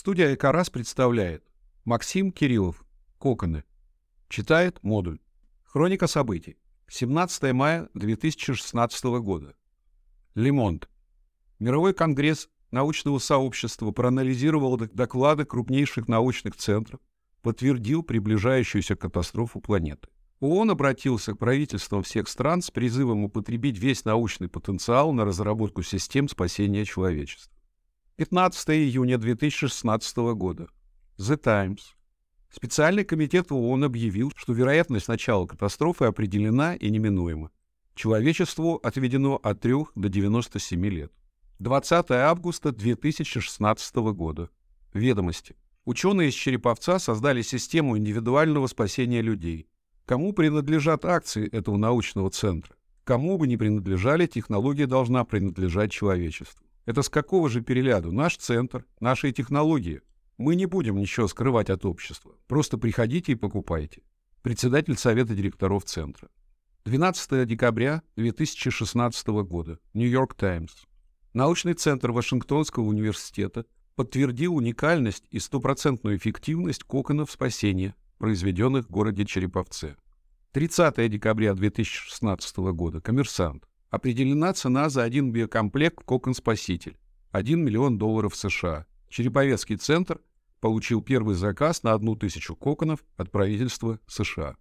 Студия «Экорас» представляет Максим Кириллов «Коконы». Читает модуль. Хроника событий. 17 мая 2016 года. Лемонт. Мировой конгресс научного сообщества проанализировал доклады крупнейших научных центров, подтвердил приближающуюся катастрофу планеты. ООН обратился к правительствам всех стран с призывом употребить весь научный потенциал на разработку систем спасения человечества. 15 июня 2016 года. The Times. Специальный комитет ООН объявил, что вероятность начала катастрофы определена и неминуема. Человечеству отведено от 3 до 97 лет. 20 августа 2016 года. Ведомости. Ученые из Череповца создали систему индивидуального спасения людей. Кому принадлежат акции этого научного центра? Кому бы ни принадлежали, технология должна принадлежать человечеству. Это с какого же переляду? Наш центр, наши технологии. Мы не будем ничего скрывать от общества. Просто приходите и покупайте. Председатель Совета директоров Центра. 12 декабря 2016 года. Нью-Йорк Таймс. Научный центр Вашингтонского университета подтвердил уникальность и стопроцентную эффективность коконов спасения, произведенных в городе Череповце. 30 декабря 2016 года. Коммерсант. Определена цена за один биокомплект «Кокон Спаситель» — 1 миллион долларов США. Череповецкий центр получил первый заказ на одну тысячу коконов от правительства США.